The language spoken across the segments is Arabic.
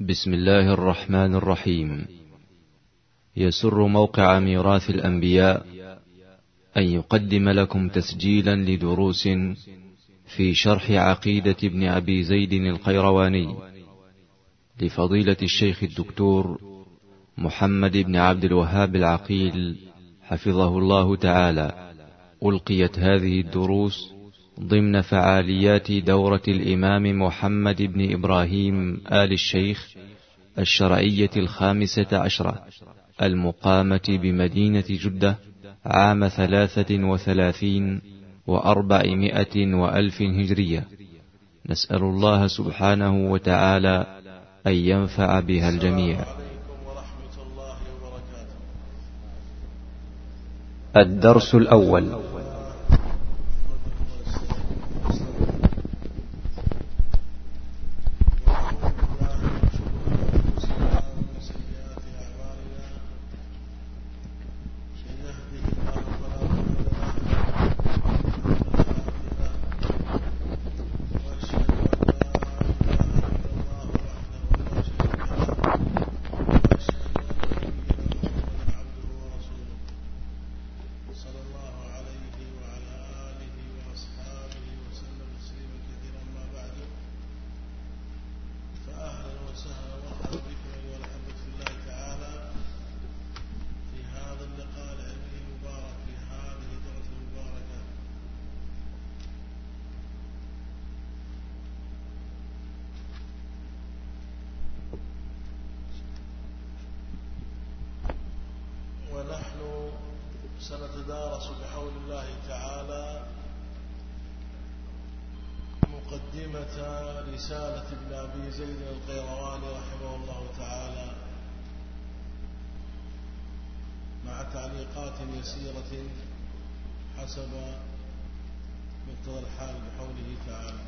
بسم الله الرحمن الرحيم. يسر موقع ميراث الأنبياء أن يقدم لكم تسجيلا لدروس في شرح عقيدة ابن أبي زيد القيرواني لفضيلة الشيخ الدكتور محمد بن عبد الوهاب العقيل حفظه الله تعالى. ألقيت هذه الدروس ضمن فعاليات دورة الإمام محمد بن إبراهيم آل الشيخ الشرعية الخامسة عشرة المقامة بمدينة جدة عام ثلاثة وثلاثين وأربعمائة وألف هجرية. نسأل الله سبحانه وتعالى أن ينفع بها الجميع. الدرس الأول. سنتدارس بحول الله تعالى مقدمة رسالة ابن أبي زيد القيرواني رحمه الله تعالى مع تعليقات يسيرة حسب مقتضى الحال بحوله تعالى.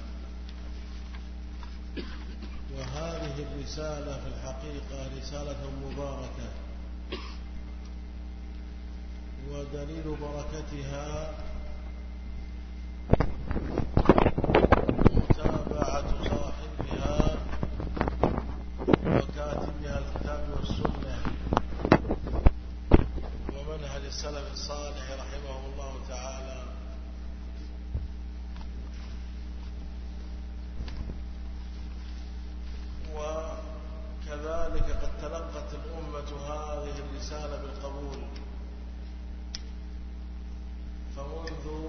وهذه الرسالة في الحقيقة رسالة مباركة. ودليل بركتها متابعة صاحبها وكاتبها الكتاب والسنة ومنهج السلف الصالح رحمه الله تعالى وكذلك قد تلقت الأمة هذه الرسالة بالقبول فمنذ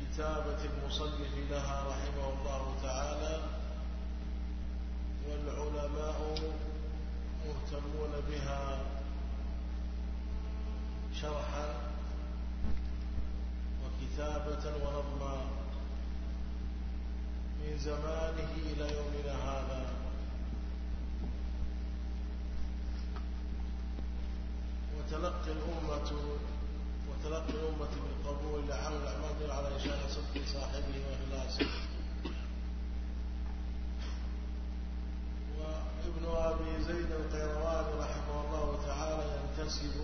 كتابة المصنف لها رحمه الله تعالى والعلماء مهتمون بها شرحا وكتابة ونظما من زمانه إلى يومنا هذا وتلقي الأمة وتلقي الأمة بالقبول لعمل الأعمال على إشارة صدق صاحبه وإخلاصه وابن أبي زيد القيرواني رحمه الله ينتسب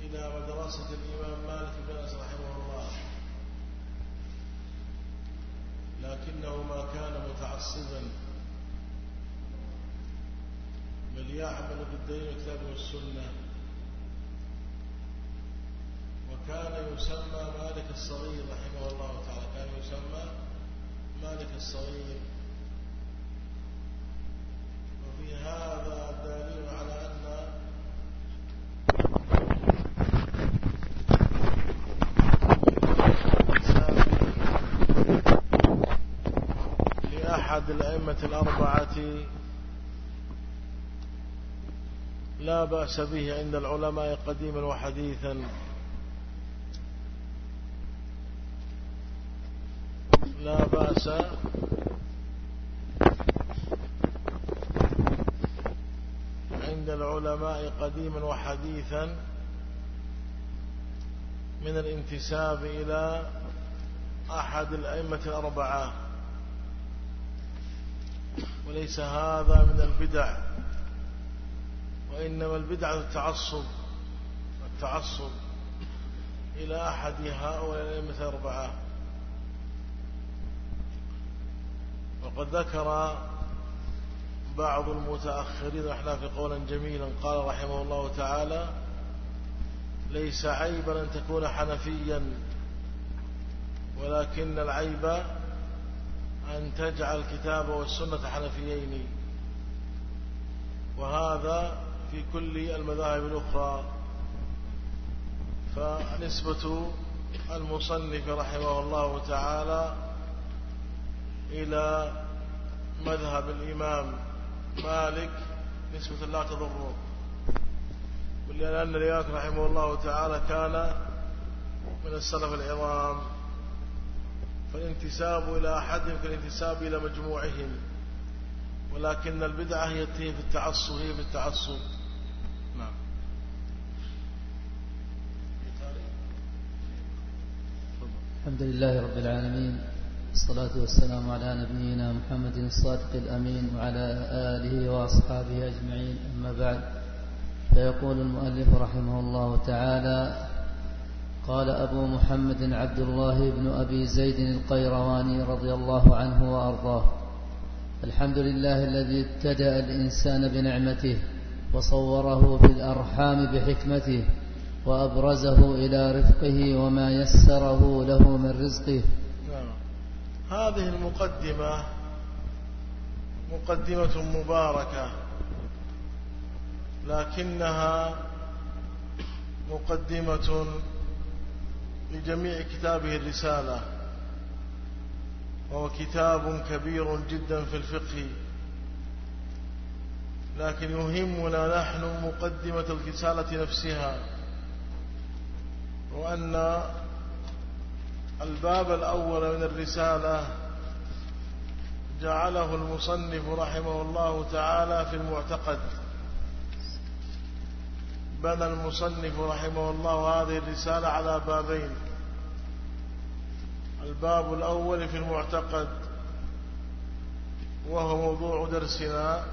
إلى مدرسة الإمام مالك بن أنس رحمه الله. لكنه ما كان متعصبا. بل يعمل بالدين والكتاب والسنة. وكان يسمى مالك الصغير رحمه الله تعالى. كان يسمى مالك الصغير. وفي هذا دليل على أن لأحد الأئمة الأربعة لا بأس به عند العلماء قديما وحديثا. لا بأس عند العلماء قديما وحديثا من الانتساب إلى أحد الأئمة الأربعة. وليس هذا من البدع وإنما البدعة التعصب التعصب إلى أحد هؤلاء الأئمة الأربعة. وقد ذكر بعض المتأخرين أحناف قولا جميلا قال رحمه الله تعالى ليس عيبا أن تكون حنفيا ولكن العيب أن تجعل الكتاب والسنة حنفيين. وهذا في كل المذاهب الأخرى. فنسبة المصنف رحمه الله تعالى إلى مذهب الإمام مالك نسبة لا تضره. ولأن الإمام رحمه الله تعالى كان من السلف العظام. فالانتساب إلى أحدهم كالانتساب إلى مجموعهم ولكن البدعة هي في التعصب هي في التعصب. نعم. الحمد لله رب العالمين الصلاة والسلام على نبينا محمد الصادق الأمين وعلى آله وأصحابه أجمعين. أما بعد فيقول المؤلف رحمه الله تعالى قال أبو محمد عبد الله بن أبي زيد القيرواني رضي الله عنه وأرضاه الحمد لله الذي ابتدأ الإنسان بنعمته وصوره في الأرحام بحكمته وأبرزه إلى رفقه وما يسره له من رزقه نعم. هذه المقدمة مقدمة مباركة لكنها مقدمة لجميع كتابه الرسالة. وهو كتاب كبير جدا في الفقه. لكن يهمنا نحن مقدمة الرسالة نفسها. وأن الباب الأول من الرسالة جعله المصنف رحمه الله تعالى في المعتقد. بنى المصنف رحمه الله هذه الرسالة على بابين. الباب الأول في المعتقد وهو موضوع درسنا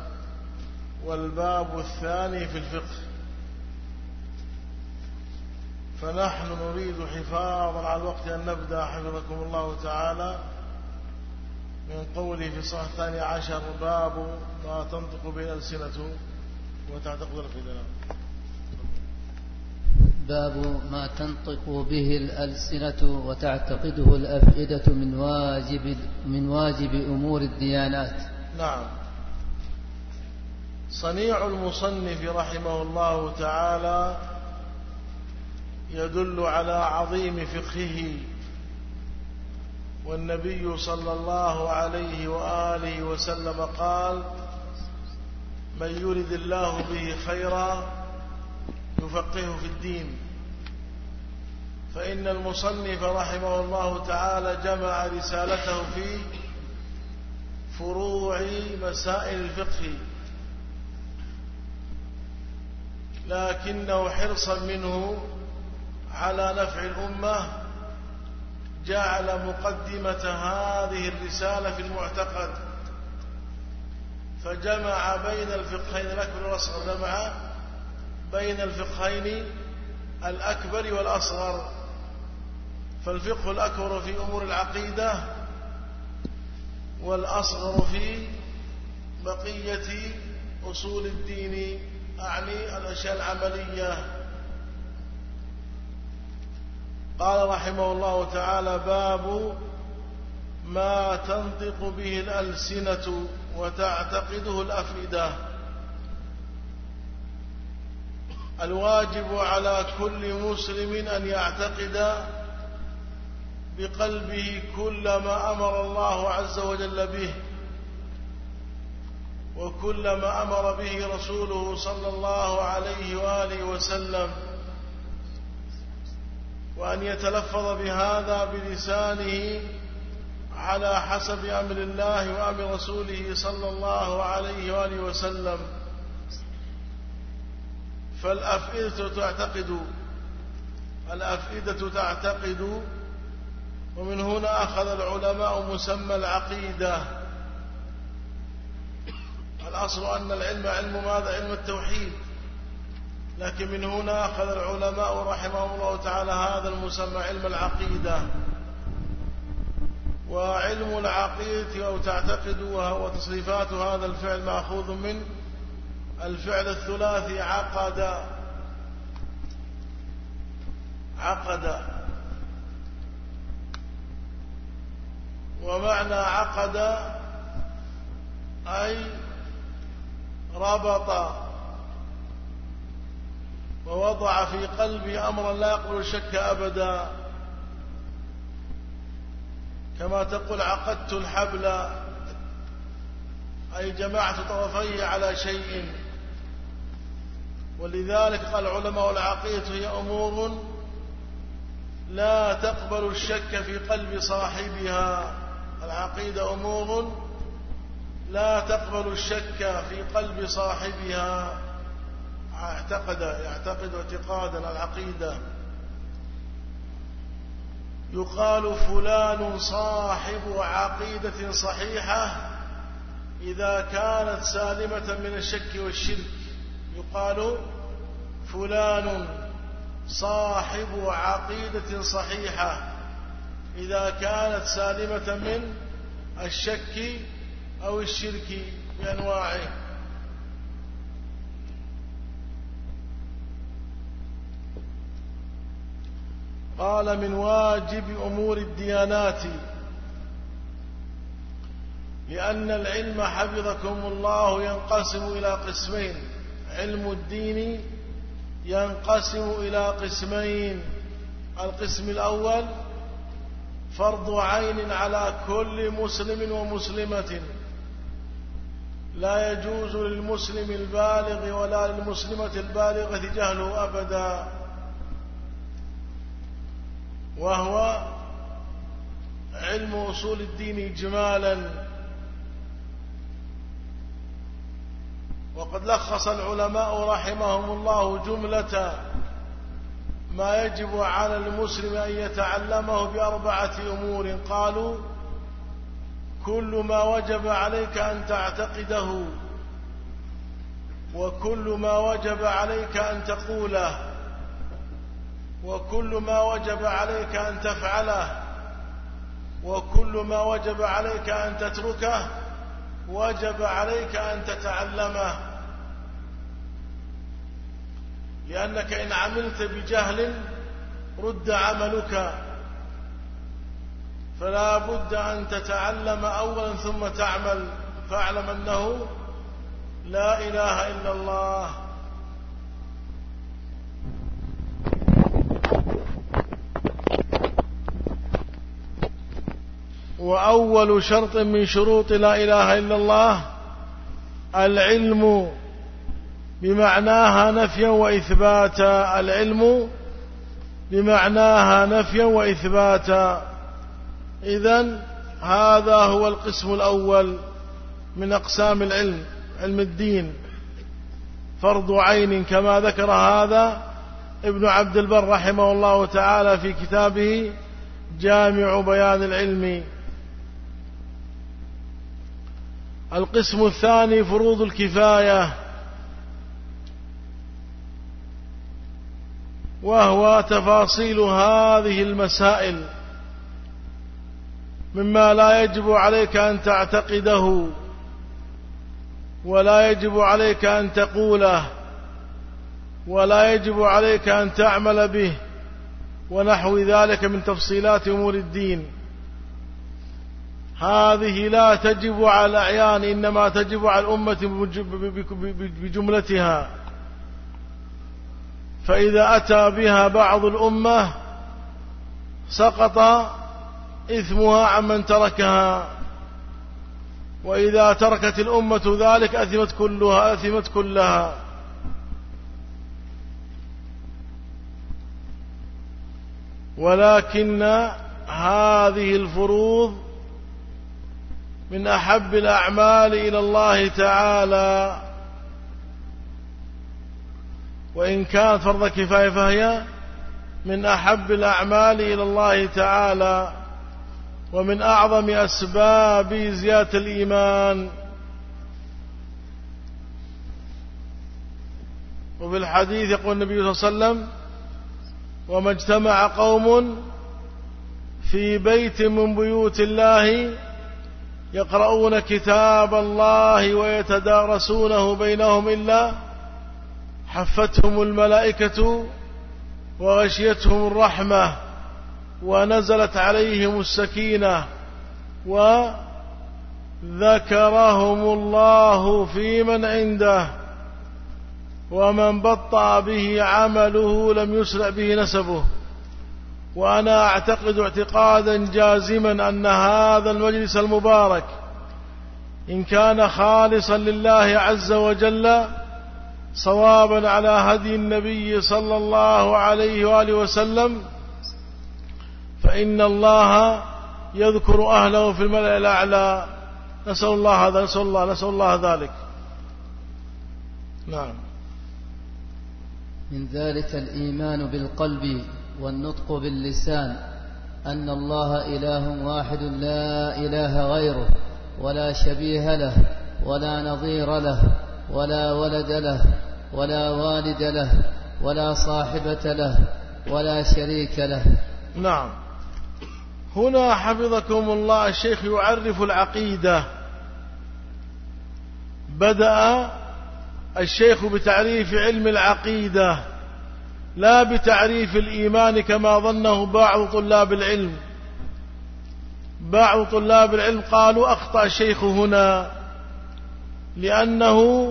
والباب الثاني في الفقه. فنحن نريد حفاظا على الوقت أن نبدأ حفظكم الله تعالى من قوله في الصحة الثاني عشر باب ما تنطق به الألسنة وتعتقد الفدنة باب ما تنطق به الألسنة وتعتقده الأفئدة من واجب من واجب أمور الديانات. نعم. صنيع المصنف رحمه الله تعالى يدل على عظيم فقهه والنبي صلى الله عليه وآله وسلم قال من يرد الله به خيرا يفقهه في الدين. فإن المصنف رحمه الله تعالى جمع رسالته في فروع مسائل الفقه. لكنه حرصا منه على نفع الأمة جعل مقدمة هذه الرسالة في المعتقد. فجمع بين الفقهين الأكبر والأصغر جمع بين الفقهين الأكبر والأصغر. فالفقه الأكبر في أمور العقيدة والأصغر في بقية أصول الدين أعني الأشياء العملية. قال رحمه الله تعالى باب ما تنطق به الألسنة وتعتقده الأفئدة. الواجب على كل مسلم أن يعتقد بقلبه كل ما أمر الله عز وجل به وكل ما أمر به رسوله صلى الله عليه وآله وسلم. وأن يتلفظ بهذا بلسانه على حسب أمر الله وأمر رسوله صلى الله عليه وآله وسلم. فالأفئدة تعتقد الأفئدة تعتقد ومن هنا أخذ العلماء مسمى العقيدة. الأصل أن العلم علم ماذا؟ علم التوحيد. لكن من هنا أخذ العلماء رحمهم الله تعالى هذا المسمى علم العقيدة. وعلم العقيدة أو تعتقد وتصريفات هذا الفعل مأخوذ من الفعل الثلاثي عقد. عقد. ومعنى عقد أي ربط. ووضع في قلبي أمرا لا يقبل الشك أبدا. كما تقول عقدت الحبل أي جمعت طرفيه على شيء. ولذلك قال العلماء العقيدة هي أمور لا تقبل الشك في قلب صاحبها. العقيدة أمور لا تقبل الشك في قلب صاحبها. اعتقد يعتقد اعتقادا العقيدة. يقال فلان صاحب عقيدة صحيحة إذا كانت سالمة من الشك والشرك. يقال فلان صاحب عقيدة صحيحة. إذا كانت سالمة من الشك أو الشرك بأنواعه. قال من واجب أمور الديانات. لأن العلم حفظكم الله ينقسم إلى قسمين. علم الدين ينقسم إلى قسمين. القسم الأول فرض عين على كل مسلم ومسلمة. لا يجوز للمسلم البالغ ولا للمسلمة البالغة جهله أبدا. وهو علم أصول الدين إجمالا. وقد لخص العلماء رحمهم الله جملة ما يجب على المسلم أن يتعلمه بأربعة أمور. قالوا كل ما وجب عليك أن تعتقده وكل ما وجب عليك أن تقوله وكل ما وجب عليك أن تفعله وكل ما وجب عليك أن تتركه. وجب عليك أن تتعلمه. لأنك إن عملت بجهل رد عملك. فلا بد أن تتعلم أولا ثم تعمل. فاعلم أنه لا إله إلا الله. وأول شرط من شروط لا إله إلا الله العلم بمعناها نفيا وإثباتا العلم بمعناها نفيا وإثباتا إذن هذا هو القسم الأول من أقسام العلم علم الدين. فرض عين كما ذكر هذا ابن عبد البر رحمه الله تعالى في كتابه جامع بيان العلم. القسم الثاني فروض الكفاية وهو تفاصيل هذه المسائل مما لا يجب عليك أن تعتقده ولا يجب عليك أن تقوله ولا يجب عليك أن تعمل به ونحو ذلك من تفصيلات أمور الدين. هذه لا تجب على الأعيان إنما تجب على الأمة بجملتها. فإذا أتى بها بعض الأمة سقط إثمها عمن تركها. وإذا تركت الأمة ذلك أثمت كلها أثمت كلها. ولكن هذه الفروض من أحب الأعمال إلى الله تعالى. وإن كانت فرض كفاية فهي من أحب الأعمال إلى الله تعالى. ومن أعظم أسباب زيادة الإيمان. وفي الحديث يقول النبي صلى الله عليه وسلم وما اجتمع قوم في بيت من بيوت الله يقرؤون كتاب الله ويتدارسونه بينهم إلا حفتهم الملائكة وغشيتهم الرحمة ونزلت عليهم السكينة وذكرهم الله في من عنده ومن بطأ به عمله لم يسرع به نسبه وأنا أعتقد اعتقادا جازما أن هذا المجلس المبارك إن كان خالصا لله عز وجل صوابا على هدي النبي صلى الله عليه وآله وسلم فإن الله يذكر أهله في الملأ الأعلى. نسأل الله هذا نسأل الله نسأل الله ذلك. نعم. من ذلك الإيمان بالقلب والنطق باللسان أن الله إله واحد لا إله غيره ولا شبيه له ولا نظير له ولا ولد له ولا والد له ولا صاحبة له ولا شريك له. نعم. هنا حفظكم الله الشيخ يعرف العقيدة. بدأ الشيخ بتعريف علم العقيدة. لا بتعريف الإيمان كما ظنه بعض طلاب العلم. بعض طلاب العلم قالوا أخطأ الشيخ هنا لأنه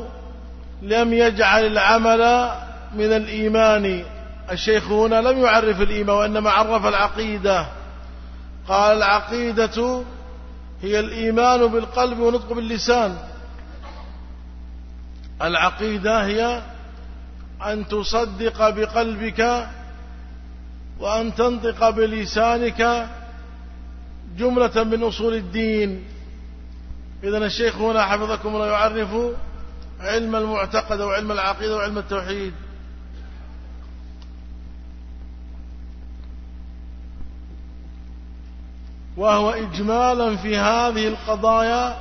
لم يجعل العمل من الإيمان. الشيخ هنا لم يعرف الإيمان وإنما عرف العقيدة. قال العقيدة هي الإيمان بالقلب ونطق باللسان. العقيدة هي أن تصدق بقلبك وأن تنطق بلسانك جملة من أصول الدين. إذا الشيخ هنا حفظكم الله يعرف علم المعتقد وعلم العقيدة وعلم التوحيد. وهو إجمالا في هذه القضايا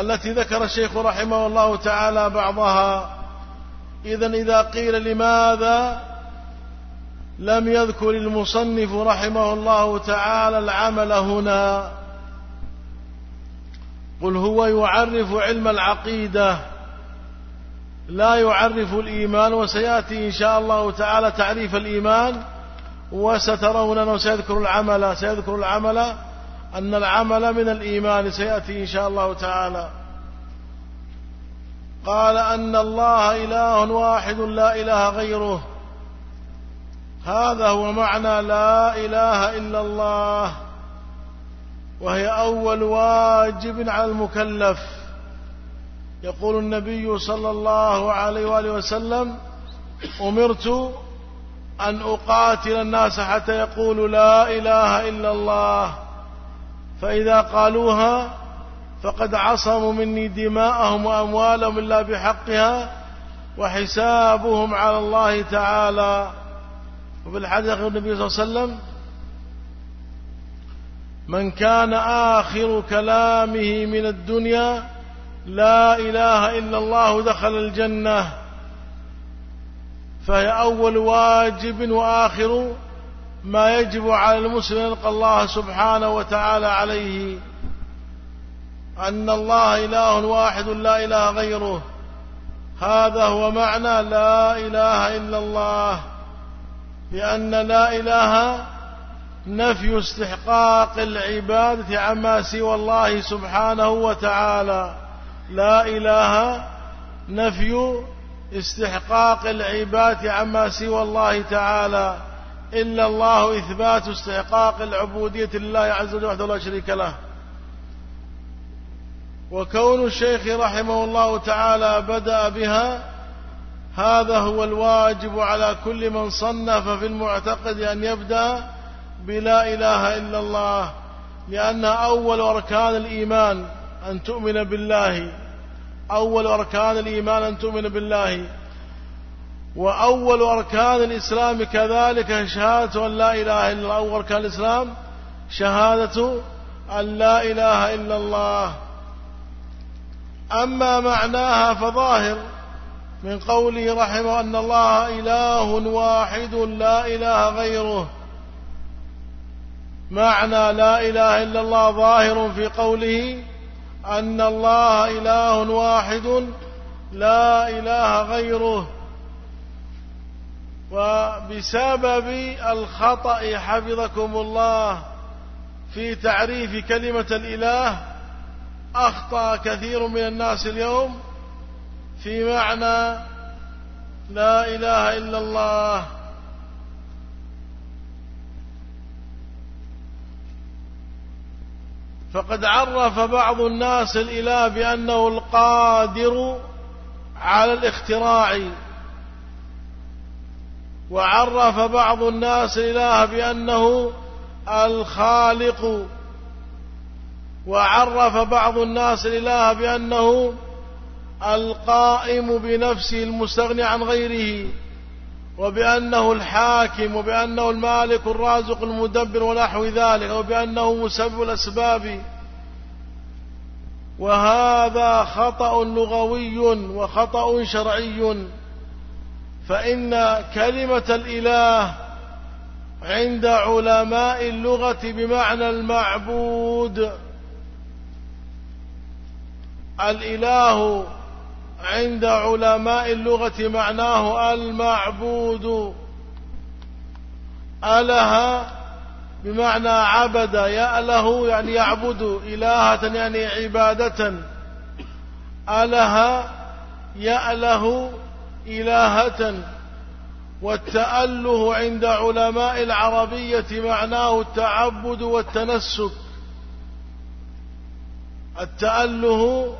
التي ذكر الشيخ رحمه الله تعالى بعضها. إذا إذا قيل لماذا لم يذكر المصنف رحمه الله تعالى العمل هنا؟ قل هو يعرف علم العقيدة لا يعرف الإيمان وسيأتي إن شاء الله تعالى تعريف الإيمان وسترون أنه سيذكر العمل. سيذكر العمل أن العمل من الإيمان سيأتي إن شاء الله تعالى. قال أن الله إله واحد لا إله غيره. هذا هو معنى لا إله إلا الله. وهي أول واجب على المكلف. يقول النبي صلى الله عليه وآله وسلم أمرت أن أقاتل الناس حتى يقولوا لا إله إلا الله. فإذا قالوها فقد عصموا مني دماءهم وأموالهم إلا بحقها وحسابهم على الله تعالى. وفي الحديث النبي صلى الله عليه وسلم من كان آخر كلامه من الدنيا لا إله إلا الله دخل الجنة فهي أول واجب وآخر ما يجب على المسلم أن يلقى الله سبحانه وتعالى عليه. أن الله إله واحد لا إله غيره. هذا هو معنى لا إله إلا الله. لأن لا إله نفي استحقاق العبادة عما سوى الله سبحانه وتعالى. لا إله نفي استحقاق العبادة عما سوى الله تعالى. إلا الله إثبات استحقاق العبودية لله عز وجل وحده لا شريك له. وكون الشيخ رحمه الله تعالى بدأ بها هذا هو الواجب على كل من صنف في المعتقد أن يبدأ بلا إله إلا الله لأن أول أركان الإيمان أن تؤمن بالله أول أركان الإيمان أن تؤمن بالله وأول أركان الإسلام كذلك شهادة أن لا إله إلا الله أول أركان الإسلام شهادة أن لا إله إلا الله. أما معناها فظاهر من قوله رحمه أن الله إله واحد لا إله غيره. معنى لا إله إلا الله ظاهر في قوله أن الله إله واحد لا إله غيره. وبسبب الخطأ حفظكم الله في تعريف كلمة الإله أخطأ كثير من الناس اليوم في معنى لا إله إلا الله. فقد عرف بعض الناس الإله بأنه القادر على الاختراع. وعرف بعض الناس الإله بأنه الخالق. وعرف بعض الناس الإله بأنه القائم بنفسه المستغني عن غيره وبأنه الحاكم وبأنه المالك الرازق المدبر ونحو ذلك وبأنه مسبب الأسباب. وهذا خطأ لغوي وخطأ شرعي. فإن كلمة الإله عند علماء اللغة بمعنى المعبود الإله عند علماء اللغة معناه المعبود. أله بمعنى عبد يأله يعني يعبد إلهة يعني عبادة. أله يأله إلهة. والتأله عند علماء العربية معناه التعبد والتنسك. التأله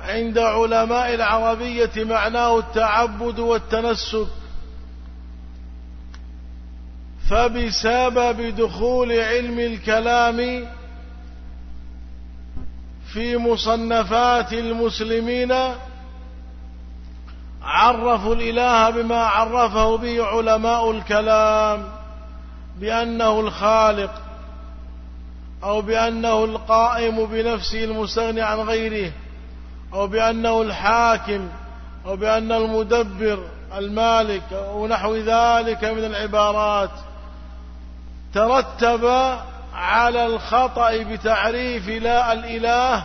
عند علماء العربية معناه التعبد والتنسك. فبسبب دخول علم الكلام في مصنفات المسلمين عرفوا الإله بما عرفه به علماء الكلام بأنه الخالق. أو بأنه القائم بنفسه المستغني عن غيره أو بأنه الحاكم أو بأنه المدبر المالك أو نحو ذلك من العبارات ترتب على الخطأ بتعريف لا الإله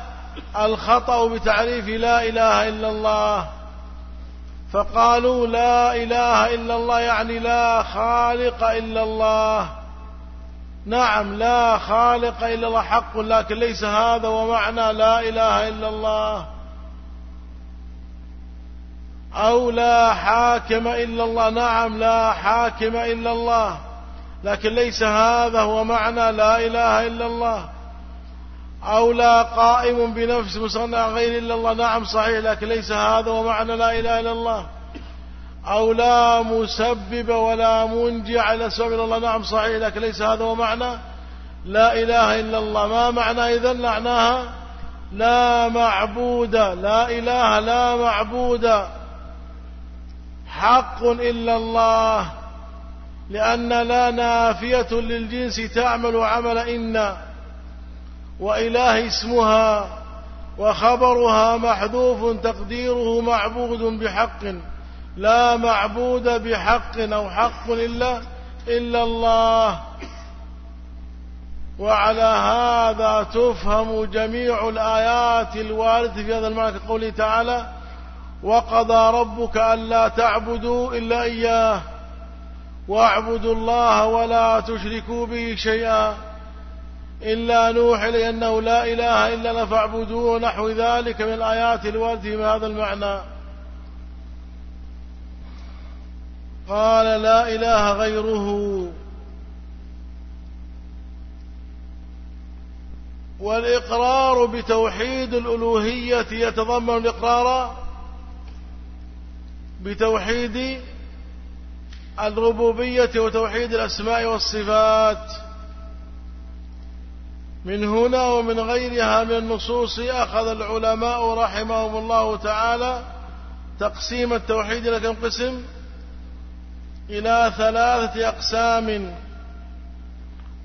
الخطأ بتعريف لا إله إلا الله. فقالوا لا إله إلا الله يعني لا خالق إلا الله. نعم لا خالق إلا الله حق لكن ليس هذا ومعنى لا إله إلا الله. أو لا حاكم إلا الله نعم لا حاكم إلا الله لكن ليس هذا هو معنى لا إله إلا الله. أو لا قائم بنفس مصنع غير إلا الله نعم صحيح لكن ليس هذا هو معنى لا إله إلا الله. أو لا مسبب ولا منجع إلى سبب الله. نعم صحيح لكن ليس هذا هو معنى. لا إله إلا الله. ما معنى إذن؟ معناها لا معبود. لا إله لا معبود. حق إلا الله. لأن لا نافية للجنس تعمل عمل إن وإله اسمها وخبرها محذوف تقديره معبود بحق. لا معبود بحق أو حق إلا إلا الله. وعلى هذا تفهم جميع الآيات الواردة في هذا المعنى كقوله تعالى وقضى ربك ألا تعبدوا إلا إياه واعبدوا الله ولا تشركوا به شيئا إلا نوحي لأنه لا إله إلا أنا فاعبدوه نحو ذلك من الآيات الواردة في هذا المعنى. قال لا إله غيره. والإقرار بتوحيد الألوهية يتضمن الإقرار بتوحيد الربوبية وتوحيد الأسماء والصفات. من هنا ومن غيرها من النصوص أخذ العلماء رحمهم الله تعالى تقسيم التوحيد إلى كم قسم. إلى ثلاثة أقسام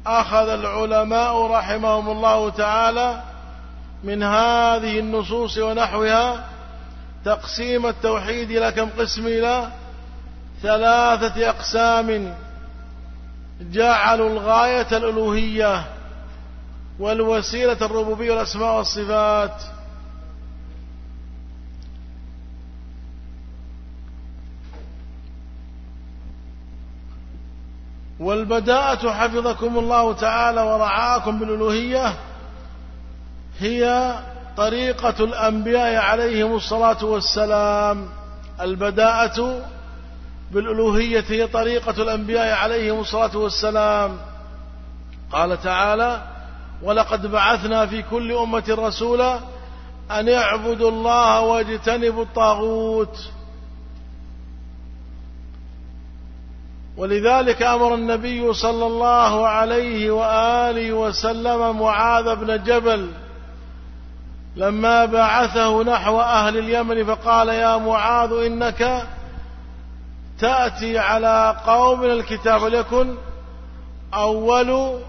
أخذ العلماء رحمهم الله تعالى من هذه النصوص ونحوها تقسيم التوحيد إلى كم قسم؟ إلى ثلاثة أقسام جعلوا الغاية الألوهية والوسيلة الربوبية والأسماء والصفات. والبداءة حفظكم الله تعالى ورعاكم بالألوهية هي طريقة الأنبياء عليهم الصلاة والسلام. البداءة بالألوهية هي طريقة الأنبياء عليهم الصلاة والسلام. قال تعالى ولقد بعثنا في كل أمة رسولا أن يعبدوا الله واجتنبوا الطاغوت ولذلك أمر النبي صلى الله عليه وآله وسلم معاذ بن جبل لما بعثه نحو أهل اليمن فقال يا معاذ إنك تأتي على قوم الكتاب ليكن أول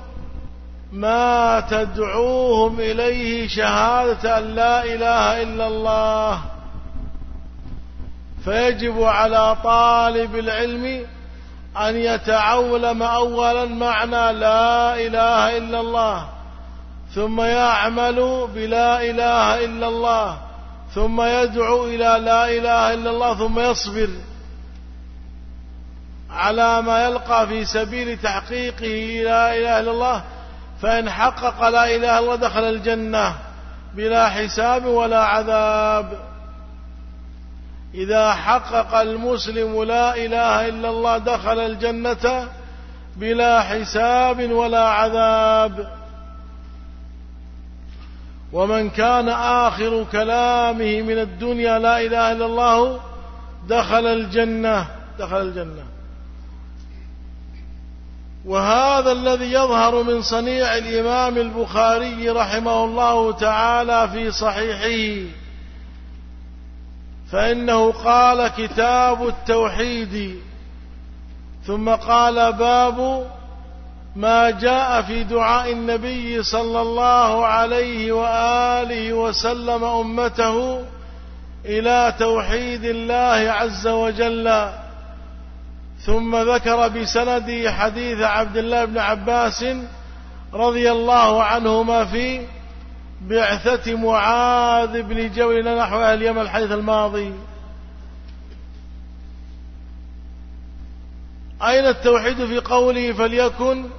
ما تدعوهم إليه شهادة أن لا إله إلا الله فيجب على طالب العلم أن يتعولم أولا معنى لا إله إلا الله ثم يعمل بلا إله إلا الله ثم يدعو إلى لا إله إلا الله ثم يصبر على ما يلقى في سبيل تحقيقه لا إله إلا الله فإن حقق لا إله إلا الله دخل الجنة بلا حساب ولا عذاب. إذا حقق المسلم لا إله إلا الله دخل الجنة بلا حساب ولا عذاب. ومن كان آخر كلامه من الدنيا لا إله إلا الله دخل الجنة دخل الجنة. وهذا الذي يظهر من صنيع الإمام البخاري رحمه الله تعالى في صحيحه. فإنه قال كتاب التوحيد. ثم قال باب ما جاء في دعاء النبي صلى الله عليه وآله وسلم أمته إلى توحيد الله عز وجل. ثم ذكر بسنده حديث عبد الله بن عباس رضي الله عنهما في بعثة معاذ بن جبل نحو أهل اليمن الحديث الماضي. أين التوحيد في قوله فليكن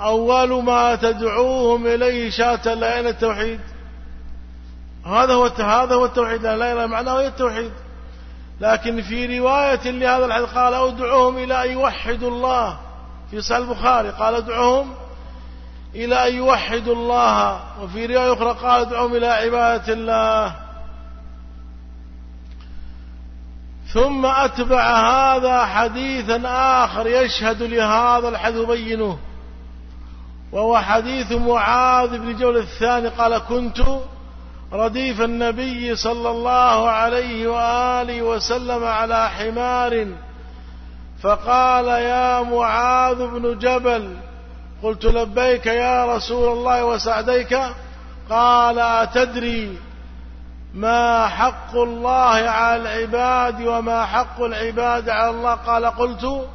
أول ما تدعوهم إليه شاة؟ لا أين التوحيد؟ هذا هو هذا هو التوحيد. لا إله معناه هي التوحيد. لكن في رواية لهذا الحديث قال أدعوهم إلى أن يوحدوا الله. في صحيح البخاري قال أدعوهم إلى أن يوحدوا الله وفي رواية أخرى قال ادعوهم إلى عبادة الله. ثم أتبع هذا حديثا آخر يشهد لهذا الحديث يبينه. وهو حديث معاذ بن جول الثاني قال كنت رديف النبي صلى الله عليه وآله وسلم على حمار. فقال يا معاذ بن جبل قلت لبيك يا رسول الله وسعديك. قال أتدري ما حق الله على العباد وما حق العباد على الله؟ قال قلت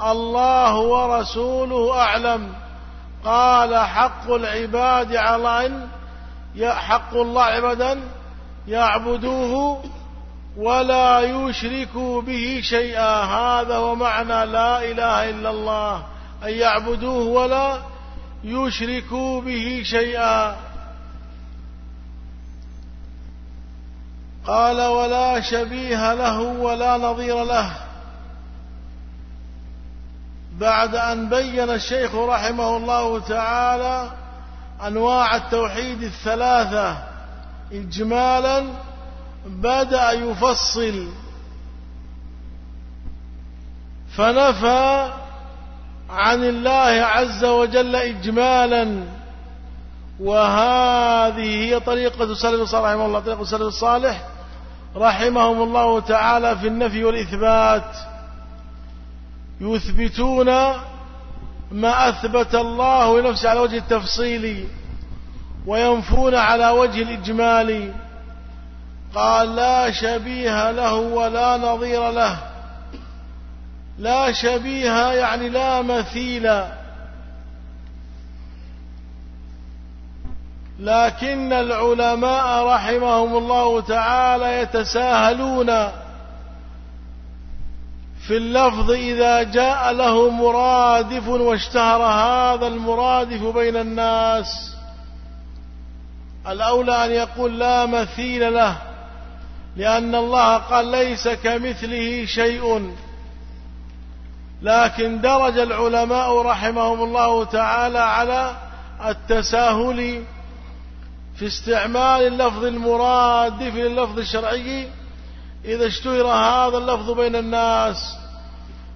الله ورسوله أعلم. قال حق العباد على أن حق الله عبدا يعبدوه ولا يشركوا به شيئا. هذا هو معنى لا إله إلا الله. أن يعبدوه ولا يشركوا به شيئا. قال ولا شبيه له ولا نظير له. بعد أن بين الشيخ رحمه الله تعالى أنواع التوحيد الثلاثة إجمالا بدأ يفصل. فنفى عن الله عز وجل إجمالا. وهذه هي طريقة السلف الصالح رحمه الله. طريقة السلف الصالح رحمهم الله تعالى في النفي والإثبات. يثبتون ما أثبت الله لنفسه على وجه التفصيل وينفون على وجه الإجمال. قال لا شبيه له ولا نظير له. لا شبيه يعني لا مثيل. لكن العلماء رحمهم الله تعالى يتساهلون في اللفظ إذا جاء له مرادف واشتهر هذا المرادف بين الناس. الأولى أن يقول لا مثيل له لأن الله قال ليس كمثله شيء. لكن درج العلماء رحمهم الله تعالى على التساهل في استعمال اللفظ المرادف لللفظ الشرعي إذا اشتهر هذا اللفظ بين الناس.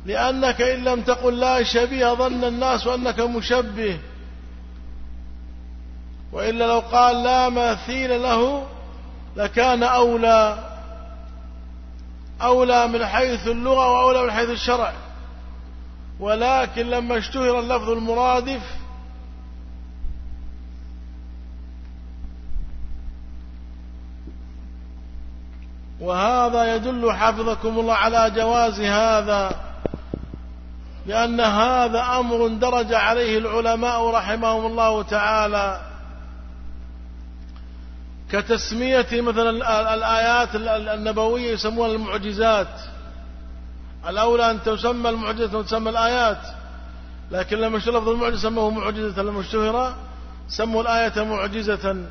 لأنك إن لم تقل لا شبيه ظن الناس أنك مشبه. وإلا لو قال لا مثيل له لكان أولى. أولى من حيث اللغة وأولى من حيث الشرع. ولكن لما اشتهر اللفظ المرادف وهذا يدل حفظكم الله على جواز هذا لأن هذا أمر درج عليه العلماء رحمهم الله تعالى. كتسمية مثلا الآيات النبوية يسمونها المعجزات. الأولى أن تسمى المعجزة وتسمى الآيات. لكن لما اشتهر لفظ المعجزة سموه معجزة لما اشتهر سموا الآية معجزة.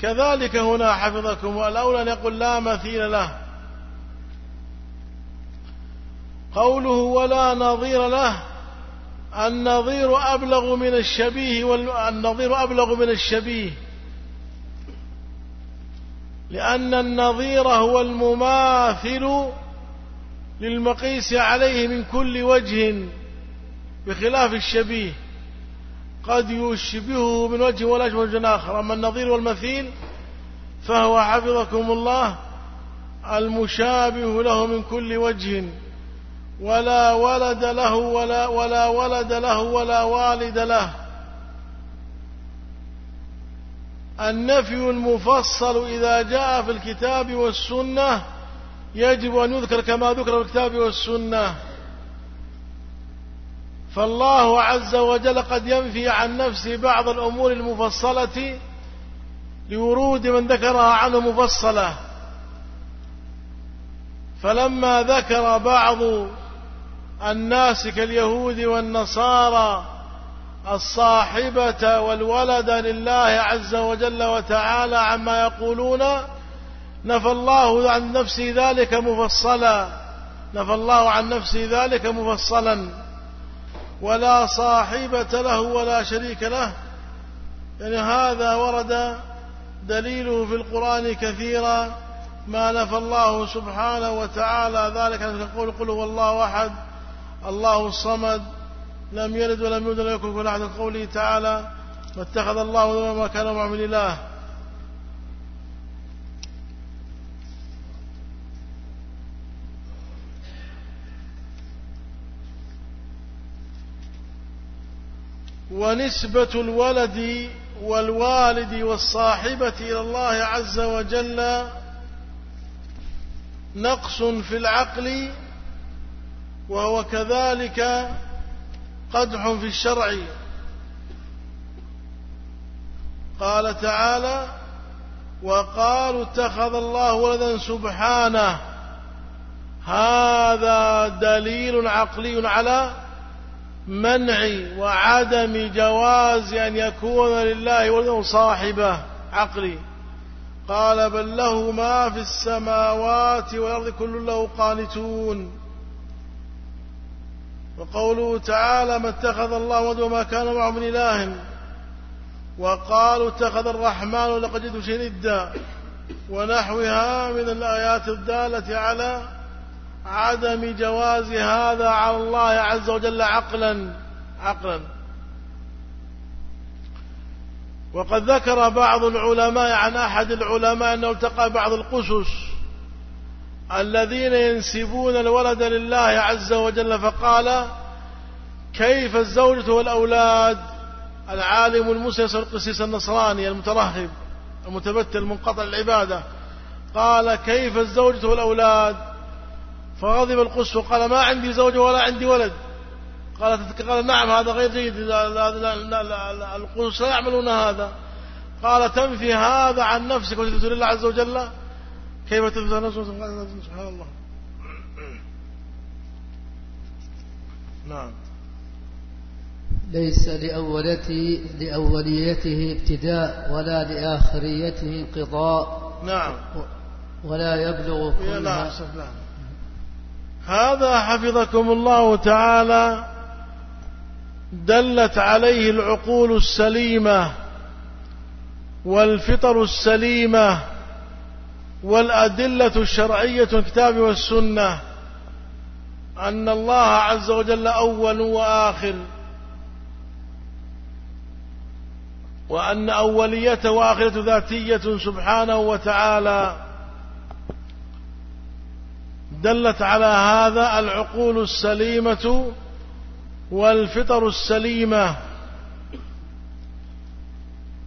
كذلك هنا حفظكم الأولى أن يقول لا مثيل له. قوله ولا نظير له النظير أبلغ من الشبيه والنظير أبلغ من الشبيه. لأن النظير هو المماثل للمقيس عليه من كل وجه بخلاف الشبيه. قد يشبهه من وجه ولا وجه آخر. أما النظير والمثيل فهو حفظكم الله المشابه له من كل وجه. ولا ولد له ولا ولا ولد له ولا والد له. النفي المفصل إذا جاء في الكتاب والسنة يجب أن يذكر كما ذكر في الكتاب والسنة. فالله عز وجل قد ينفي عن نفسه بعض الأمور المفصلة لورود من ذكرها عنه مفصلة. فلما ذكر بعض الناس كاليهود والنصارى الصاحبة والولد لله عز وجل وتعالى عما يقولون نفى الله عن نفسه ذلك مفصلا. نفى الله عن نفسه ذلك مفصلا. ولا صاحبة له ولا شريك له. يعني هذا ورد دليله في القرآن كثيرا. ما نفى الله سبحانه وتعالى ذلك. يقول قل هو الله أحد الله الصمد. لم يلد ولم يولد ولم يكن له أحد. قوله تعالى ما اتخذ الله وما كان معه من إله. ونسبة الولد والوالد والصاحبة إلى الله عز وجل نقص في العقل وهو كذلك قدح في الشرع. قال تعالى وقالوا اتخذ الله ولدا سبحانه. هذا دليل عقلي على منع وعدم جواز أن يكون لله ولد صاحبه عقلي. قال بل له ما في السماوات والأرض كل له قانتون. وقوله تعالى ما اتخذ الله ولد وما كان معه من إله. وقالوا اتخذ الرحمن لقد جئت شيء ندا ونحوها من الآيات الدالة على عدم جواز هذا على الله عز وجل عقلا عقلا. وقد ذكر بعض العلماء عن أحد العلماء أنه التقى بعض القسس الذين ينسبون الولد لله عز وجل فقال كيف الزوجة والأولاد؟ العالم المسلم القسيس النصراني المترهب المتبتل منقطع العبادة. قال كيف الزوجة والأولاد؟ فغضب القس وقال ما عندي زوجة ولا عندي ولد. قالت قال نعم هذا غير جيد القس لا يعملون هذا. قال تنفي هذا عن نفسك وتثبت لله عز وجل. كيف تثبت نفسك؟ سبحان الله. نعم. ليس لأولته لأوليته ابتداء ولا لآخريته انقضاء. نعم. ولا يبلغ كلها. نعم هذا حفظكم الله تعالى دلت عليه العقول السليمة والفطر السليمة والأدلة الشرعية الكتاب والسنة أن الله عز وجل أول وآخر وأن أوليته وآخرته ذاتية سبحانه وتعالى دلت على هذا العقول السليمة والفطر السليمة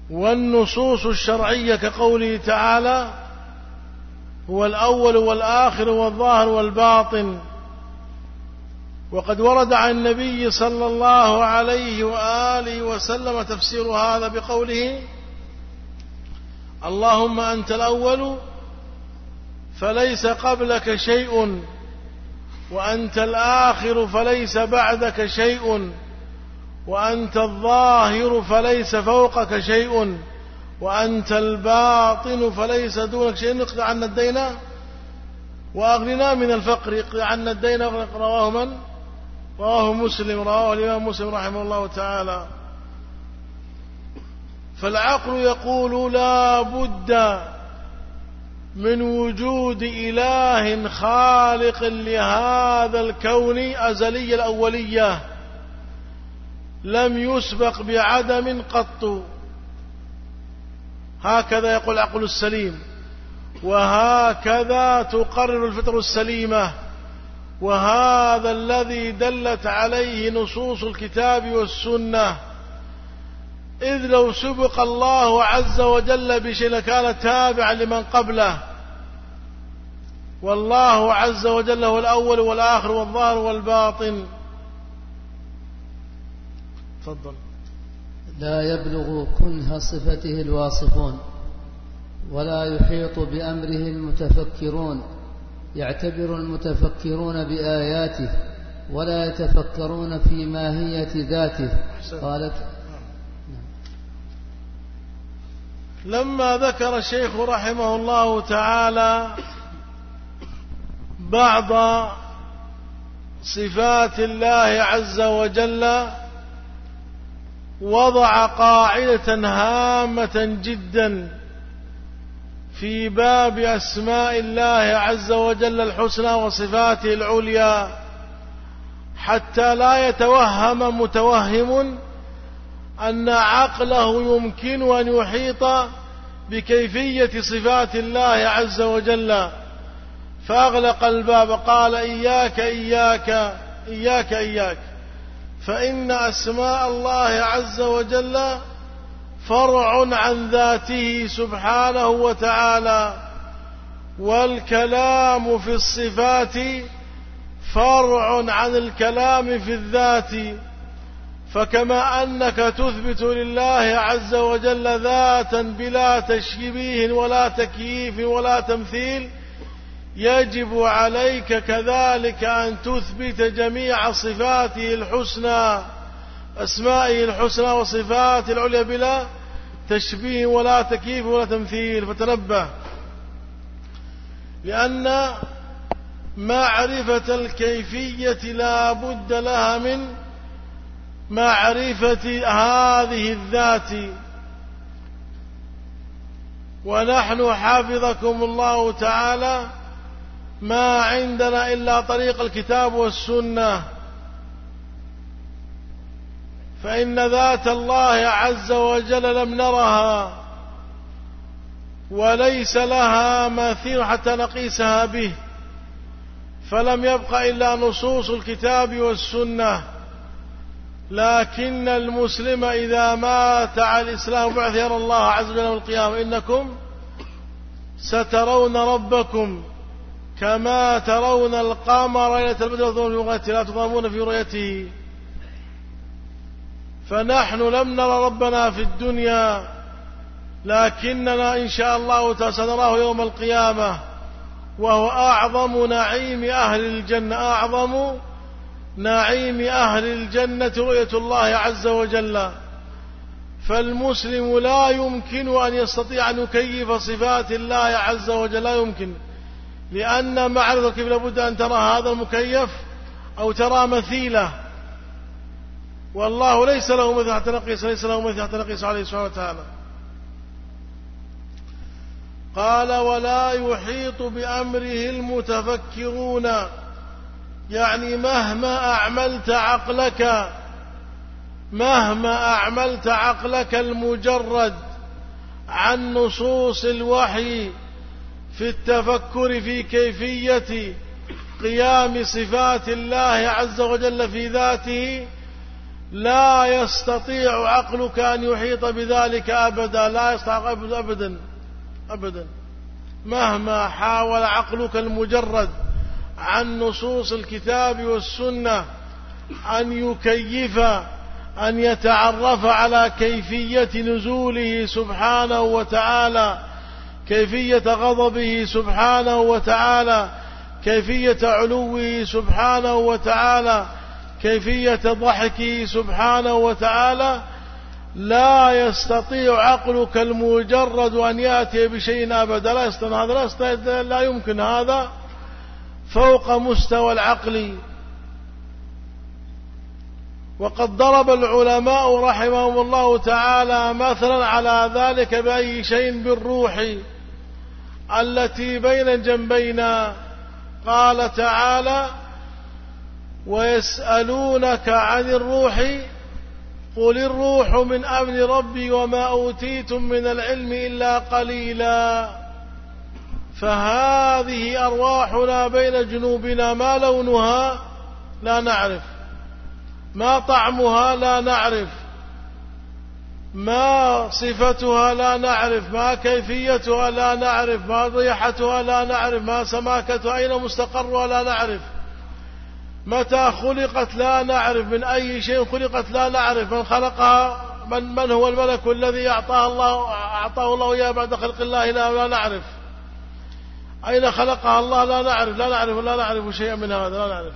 والنصوص الشرعية كقوله تعالى هو الأول والآخر والظاهر والباطن. وقد ورد عن النبي صلى الله عليه وآله وسلم تفسير هذا بقوله اللهم أنت الأول فليس قبلك شيء وأنت الآخر فليس بعدك شيء وأنت الظاهر فليس فوقك شيء وأنت الباطن فليس دونك شيء. اقضي عنا الدين وأغننا من الفقر. اقضي عنا الدين. رواه من؟ رواه مسلم. رواه الإمام مسلم رحمه الله تعالى. فالعقل يقول لا بد من وجود إله خالق لهذا الكون أزلي الأولية لم يسبق بعدم قط. هكذا يقول العقل السليم. وهكذا تقرر الفطر السليمة. وهذا الذي دلت عليه نصوص الكتاب والسنة. إذ لو سبق الله عز وجل بشيء لكان تابعا لمن قبله. والله عز وجل هو الأول والآخر والظاهر والباطن. تفضل. لا يبلغ كنه صفته الواصفون ولا يحيط بأمره المتفكرون. يعتبر المتفكرون بآياته ولا يتفكرون في ماهية ذاته. قالت لما ذكر الشيخ رحمه الله تعالى بعض صفات الله عز وجل وضع قاعدة هامة جدا في باب أسماء الله عز وجل الحسنى وصفاته العليا حتى لا يتوهم متوهم أن عقله يمكن أن يحيط بكيفية صفات الله عز وجل. فأغلق الباب قال إياك إياك إياك إياك. فإن أسماء الله عز وجل فرع عن ذاته سبحانه وتعالى والكلام في الصفات فرع عن الكلام في الذات. فكما أنك تثبت لله عز وجل ذاتا بلا تشبيه ولا تكييف ولا تمثيل يجب عليك كذلك أن تثبت جميع صفاته الحسنى أسمائه الحسنى وصفاته العليا بلا تشبيه ولا تكييف ولا تمثيل. فتنبه. لأن معرفة الكيفية لا بد لها من معرفة هذه الذات. ونحن حافظكم الله تعالى ما عندنا إلا طريق الكتاب والسنة. فإن ذات الله عز وجل لم نرها وليس لها مثيل حتى نقيسها به. فلم يبق إلا نصوص الكتاب والسنة. لكن المسلم إذا مات على الإسلام بعث يرى الله عز وجل يوم القيامة. إنكم سترون ربكم. كما ترون القمر ليلة البدر في رؤيته لا تضامون في رؤيته. فنحن لم نرى ربنا في الدنيا لكننا إن شاء الله سنراه يوم القيامة. وهو أعظم نعيم أهل الجنة أعظم نعيم أهل الجنة رؤية الله عز وجل. فالمسلم لا يمكن أن يستطيع أن يكيف صفات الله عز وجل لا يمكن. لأن معرفة كيف لابد أن ترى هذا المكيف أو ترى مثيله. والله ليس له مثل حتى نقيس ليس له مثل حتى نقيس عليه سبحانه وتعالى. قال ولا يحيط بأمره المتفكرون. يعني مهما أعملت عقلك مهما أعملت عقلك المجرد عن نصوص الوحي في التفكر في كيفية قيام صفات الله عز وجل في ذاته لا يستطيع عقلك أن يحيط بذلك أبدا لا يستطيع أبدا أبدا. مهما حاول عقلك المجرد عن نصوص الكتاب والسنة أن يكيف أن يتعرف على كيفية نزوله سبحانه وتعالى كيفية غضبه سبحانه وتعالى كيفية علوه سبحانه وتعالى كيفية ضحكه سبحانه وتعالى. لا يستطيع عقلك المجرد أن يأتي بشيء أبدا. لا يستطيع هذا لا, لا يمكن هذا. فوق مستوى العقل. وقد ضرب العلماء رحمهم الله تعالى مثلا على ذلك بأي شيء بالروح. التي بين جنبينا قال تعالى ويسألونك عن الروح قل الروح من أمن ربي وما أوتيتم من العلم إلا قليلا فهذه أرواحنا بين جنوبنا ما لونها لا نعرف ما طعمها لا نعرف ما صفتها لا نعرف ما كيفيتها لا نعرف ما ريحتها لا نعرف ما سماكتها أين مستقرها لا نعرف. متى خلقت لا نعرف من أي شيء خلقت لا نعرف من خلقها من, من هو الملك الذي أعطاه الله أعطاه الله إياه بعد خلق الله لا, لا نعرف. أين خلقها الله لا نعرف لا نعرف لا نعرف شيئا من هذا لا نعرف.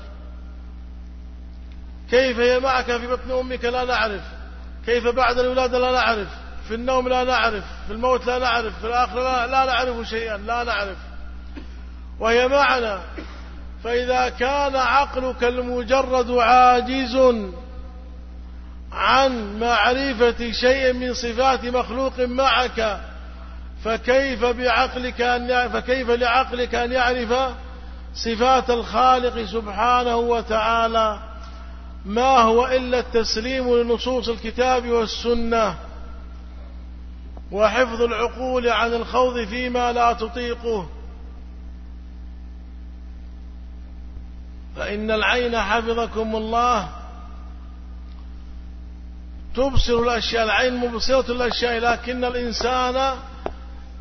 كيف هي معك في بطن أمك لا نعرف. كيف بعد الولادة لا نعرف في النوم لا نعرف في الموت لا نعرف في الآخرة لا, لا نعرف شيئا لا نعرف. وهي معنا فإذا كان عقلك المجرد عاجز عن معرفة شيء من صفات مخلوق معك فكيف بعقلك أن فكيف لعقلك أن يعرف صفات الخالق سبحانه وتعالى؟ ما هو إلا التسليم لنصوص الكتاب والسنة وحفظ العقول عن الخوض فيما لا تطيقه. فإن العين حفظكم الله. تبصر الأشياء العين مبصرة الأشياء لكن الإنسان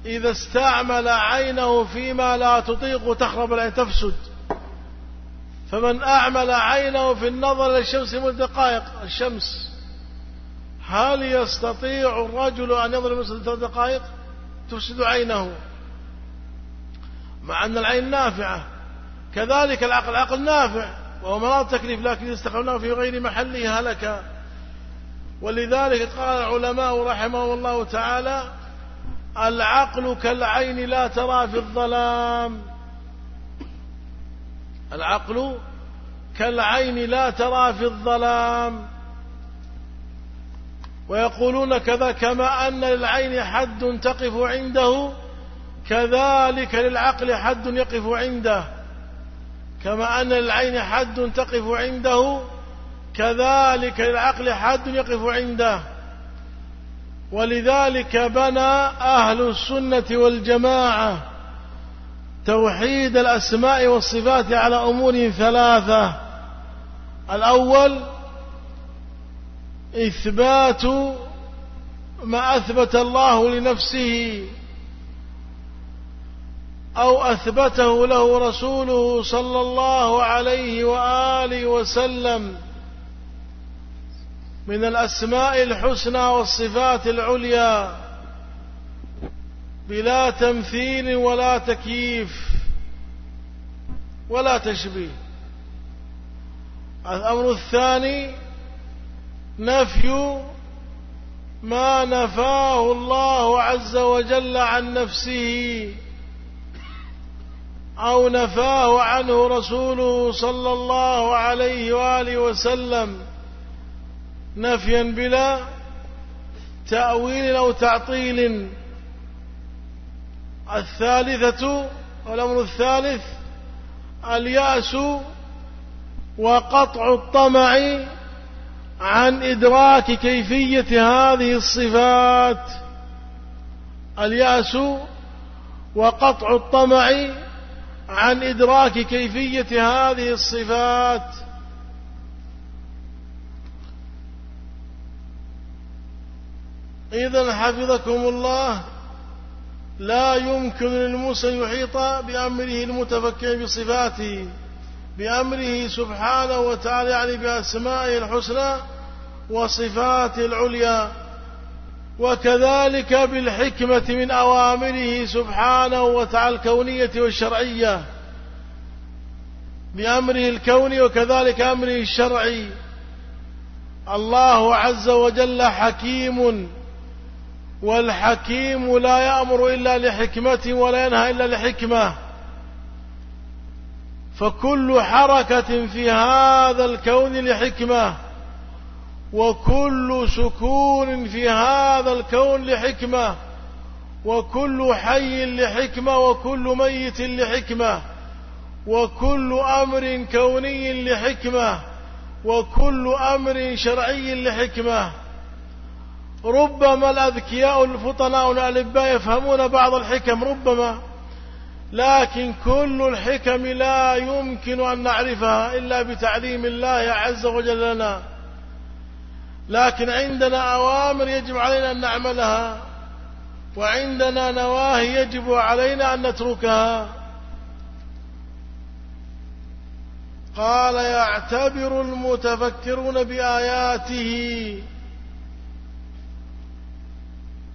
إذا استعمل عينه فيما لا تطيق تخرب العين تفسد. فمن أعمل عينه في النظر للشمس من دقائق الشمس. هل يستطيع الرجل أن يضرب ثلاث دقائق تفسد عينه. مع أن العين نافعة. كذلك العقل العقل نافع. وهو مراد تكليف لكن استخدمناه في غير محله هلك. ولذلك قال العلماء رحمه الله تعالى العقل كالعين لا ترى في الظلام. العقل كالعين لا ترى في الظلام. ويقولون كذا كما أن للعين حد تقف عنده كذلك للعقل حد يقف عنده. كما أن للعين حد تقف عنده كذلك للعقل حد يقف عنده. ولذلك بنى أهل السنة والجماعة توحيد الأسماء والصفات على أمور ثلاثة. الأول إثبات ما أثبت الله لنفسه أو أثبته له رسوله صلى الله عليه وآله وسلم من الأسماء الحسنى والصفات العليا. بلا تمثيل ولا تكييف ولا تشبيه. الأمر الثاني نفي ما نفاه الله عز وجل عن نفسه أو نفاه عنه رسوله صلى الله عليه وآله وسلم. نفيا بلا تأويل أو تعطيل. الثالثة والأمر الثالث اليأس وقطع الطمع عن إدراك كيفية هذه الصفات. اليأس وقطع الطمع عن إدراك كيفية هذه الصفات. إذا حفظكم الله. لا يمكن للمسلم يحيط بأمره المتفكر بصفاته بأمره سبحانه وتعالى يعني بأسمائه الحسنى وصفاته العليا وكذلك بالحكمة من أوامره سبحانه وتعالى الكونية والشرعية بأمره الكوني وكذلك أمره الشرعي. الله عز وجل حكيم والحكيم لا يأمر إلا لحكمة ولا ينهى إلا لحكمة. فكل حركة في هذا الكون لحكمة وكل سكون في هذا الكون لحكمة وكل حي لحكمة وكل ميت لحكمة وكل أمر كوني لحكمة وكل أمر شرعي لحكمة. ربما الأذكياء الفطناء الألباء يفهمون بعض الحكم ربما. لكن كل الحكم لا يمكن أن نعرفها إلا بتعليم الله عز وجل لنا. لكن عندنا أوامر يجب علينا أن نعملها وعندنا نواهي يجب علينا أن نتركها. قال يعتبر المتفكرون بآياته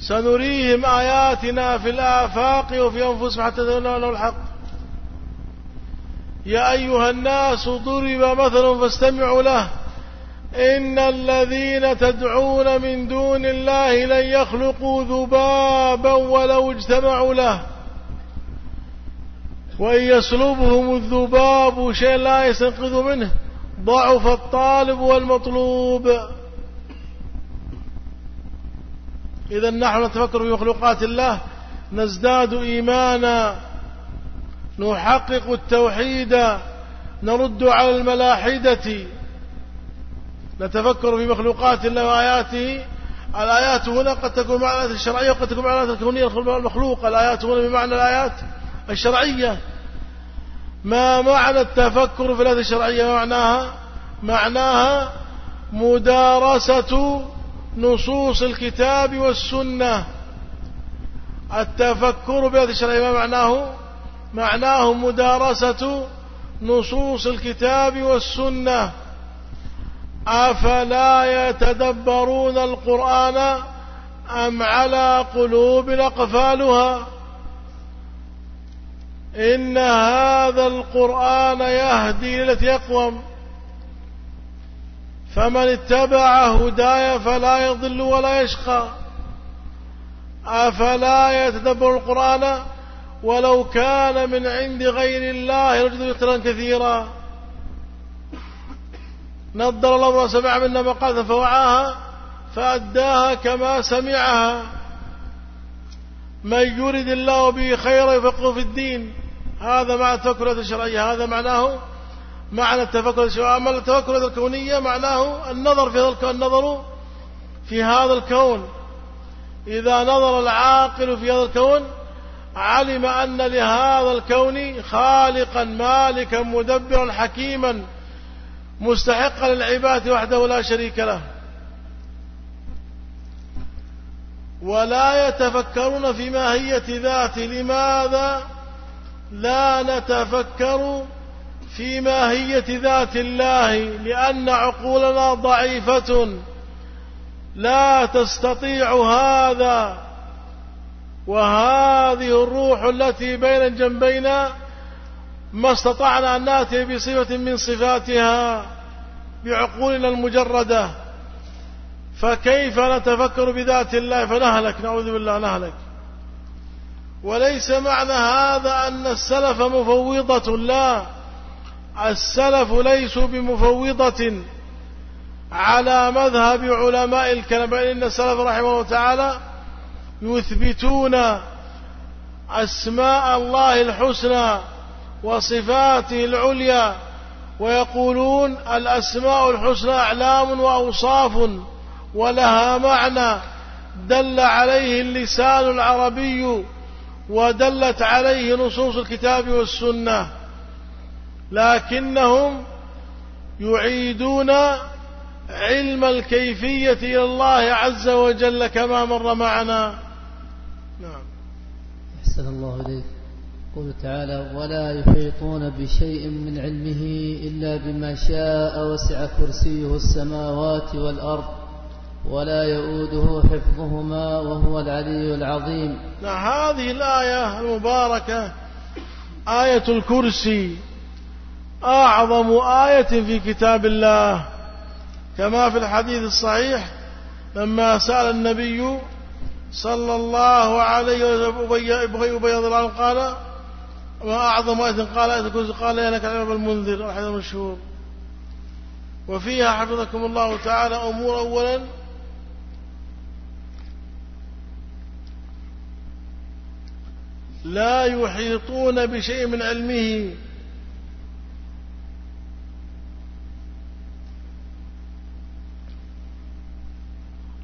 سنريهم آياتنا في الآفاق وفي أنفسهم حتى تبين الحق. يا أيها الناس ضرب مثل فاستمعوا له. إن الذين تدعون من دون الله لن يخلقوا ذبابا ولو اجتمعوا له. وإن يسلبهم الذباب شيء لا يستنقذ منه. ضعف الطالب والمطلوب. إذا نحن نتفكر في مخلوقات الله نزداد إيمانا نحقق التوحيد نرد على الملاحدة. نتفكر في مخلوقات الله وآياته. الآيات هنا قد تكون معنى الآيات الشرعية وقد تكون معنى الكونية المخلوق الآيات هنا بمعنى الآيات الشرعية. ما معنى التفكر في الآيات الشرعية؟ معناها معناها مدارسة نصوص الكتاب والسنة. التفكر بآيات الشرعية ما معناه؟ معناه مدارسة نصوص الكتاب والسنة. أفلا يتدبرون القرآن أم على قلوب أقفالها؟ إن هذا القرآن يهدي التي يقوم فمن اتبع هداي فلا يضل ولا يشقى. أفلا يتدبر القرآن ولو كان من عند غير الله يجد اختلالا كثيرا. نضر الله ما سمع منا مقالة فوعاها فأداها كما سمعها. من يرد الله به خيرا يفقه في الدين. هذا معنى التفكر الشرعية هذا معناه معنى التفكر أما التفكر الكونية معناه النظر في هذا النظر في هذا الكون. إذا نظر العاقل في هذا الكون علم أن لهذا الكون خالقا مالكا مدبرا حكيما مستحقا للعباد وحده لا شريك له. ولا يتفكرون في ماهية ذاته. لماذا لا نتفكر في ماهية ذات الله لأن عقولنا ضعيفة. لا تستطيع هذا. وهذه الروح التي بين جنبينا ما استطعنا أن نأتي بصفة من صفاتها بعقولنا المجردة. فكيف نتفكر بذات الله؟ فنهلك نعوذ بالله نهلك. وليس معنى هذا أن السلف مفوضة لا. السلف ليسوا بمفوضة على مذهب علماء الكلام بل إن السلف رحمه الله تعالى يثبتون أسماء الله الحسنى وصفاته العليا ويقولون الأسماء الحسنى أعلام وأوصاف ولها معنى. دل عليه اللسان العربي ودلت عليه نصوص الكتاب والسنة. لكنهم يعيدون علم الكيفية إلى الله عز وجل كما مر معنا. نعم. أحسن الله إليك. قول تعالى ولا يحيطون بشيء من علمه إلا بما شاء وسع كرسيه السماوات والأرض ولا يؤوده حفظهما وهو العلي العظيم. نعم هذه الآية المباركة آية الكرسي. أعظم آية في كتاب الله. كما في الحديث الصحيح لما سأل النبي صلى الله عليه وسلم أبي الله قال ما أعظم آية قال آية الكرسي قال يا لك العلم المنذر الحديث المشهور. وفيها حفظكم الله تعالى أمور أولا. لا يحيطون بشيء من علمه.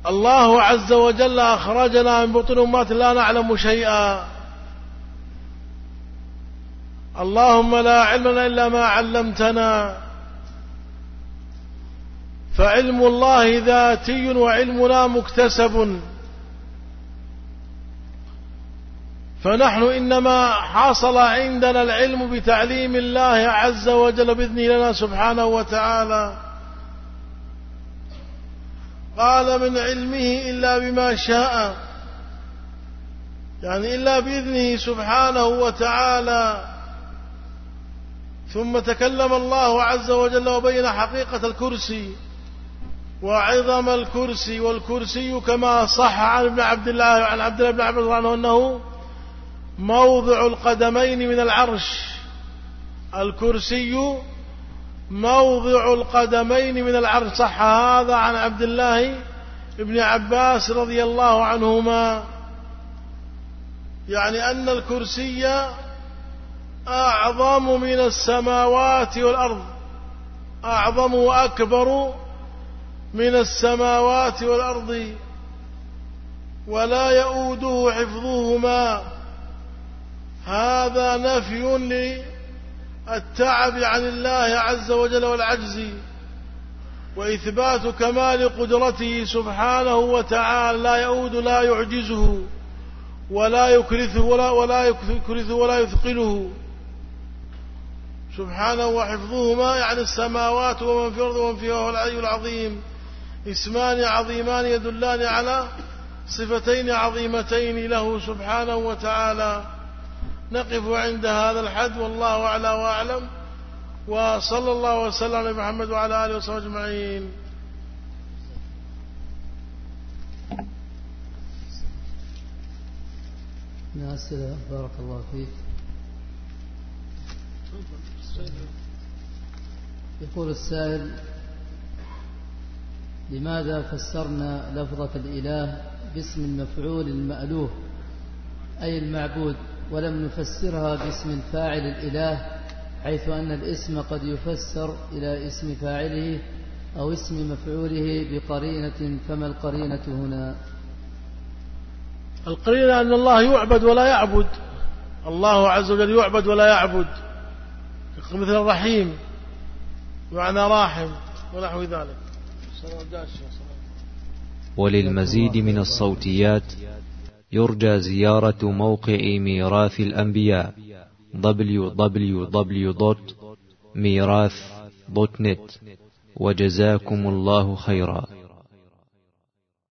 الله عز وجل أخرجنا من بطن أمات لا نعلم شيئا. اللهم لا علم لنا إلا ما علمتنا. فعلم الله ذاتي وعلمنا مكتسب. فنحن إنما حصل عندنا العلم بتعليم الله عز وجل بإذنه لنا سبحانه وتعالى. قال من علمه إلا بما شاء. يعني إلا بإذنه سبحانه وتعالى. ثم تكلم الله عز وجل وبين حقيقة الكرسي وعظم الكرسي والكرسي كما صح عن ابن عبد الله عن عبد الله بن عبد الله أنه موضع القدمين من العرش. الكرسي موضع القدمين من العرش صح هذا عن عبد الله ابن عباس رضي الله عنهما. يعني أن الكرسي أعظم من السماوات والأرض. أعظم وأكبر من السماوات والأرض. ولا يؤوده حفظهما. هذا نفي للتعب عن الله عز وجل والعجز وإثبات كمال قدرته سبحانه وتعالى لا يؤود لا يعجزه ولا يكرثه ولا, ولا يكرثه ولا يثقله. سبحانه وحفظهما يعني السماوات ومن في الأرض ومن فيها وهو العلي العظيم. اسمان عظيمان يدلان على صفتين عظيمتين له سبحانه وتعالى. نقف عند هذا الحد والله أعلى وأعلم. وصلى الله وسلم على محمد وعلى آله وصحبه أجمعين. ناسلة بارك الله فيك. يقول السائل لماذا فسرنا لفظة الإله باسم المفعول المألوف أي المعبود؟ ولم نفسرها باسم الفاعل الإله حيث أن الاسم قد يفسر إلى اسم فاعله أو اسم مفعوله بقرينة فما القرينة هنا؟ القرينة أن الله يعبد ولا يعبد. الله عز وجل يعبد ولا يعبد. مثل الرحيم وعنى راحم ونحو ذلك. وللمزيد من الصوتيات. يرجى زيارة موقع ميراث الأنبياء www.ميراث.net وجزاكم الله خيرا.